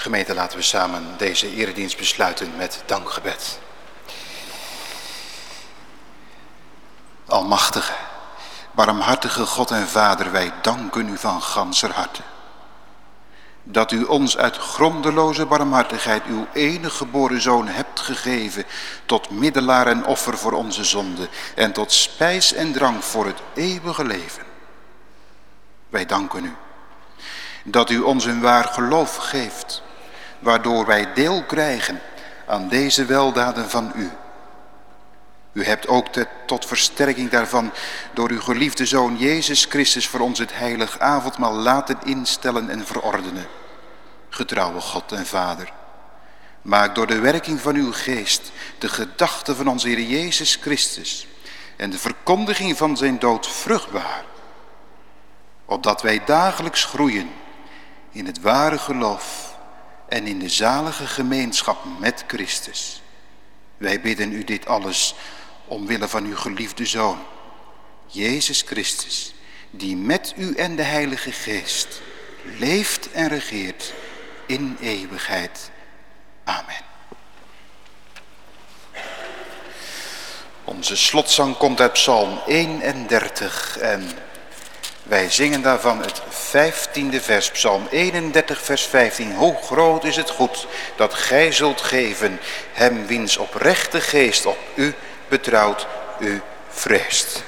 Gemeente, laten we samen deze eredienst besluiten met dankgebed. Almachtige, barmhartige God en Vader, wij danken u van ganser harte. Dat u ons uit grondeloze barmhartigheid uw enige geboren zoon hebt gegeven tot middelaar en offer voor onze zonde en tot spijs en drank voor het eeuwige leven. Wij danken u dat u ons een waar geloof geeft waardoor wij deel krijgen aan deze weldaden van u. U hebt ook tot versterking daarvan door uw geliefde Zoon Jezus Christus voor ons het heilig avondmaal laten instellen en verordenen. Getrouwe God en Vader, maak door de werking van uw geest de gedachte van onze Heer Jezus Christus en de verkondiging van zijn dood vruchtbaar, opdat wij dagelijks groeien in het ware geloof en in de zalige gemeenschap met Christus. Wij bidden u dit alles omwille van uw geliefde Zoon, Jezus Christus, die met u en de Heilige Geest leeft en regeert in eeuwigheid. Amen. Onze slotzang komt uit Psalm 31 en wij zingen daarvan het vijftiende vers, Psalm 31, vers 15. Hoe groot is het goed dat gij zult geven, hem wiens oprechte geest op u betrouwt, u vreest.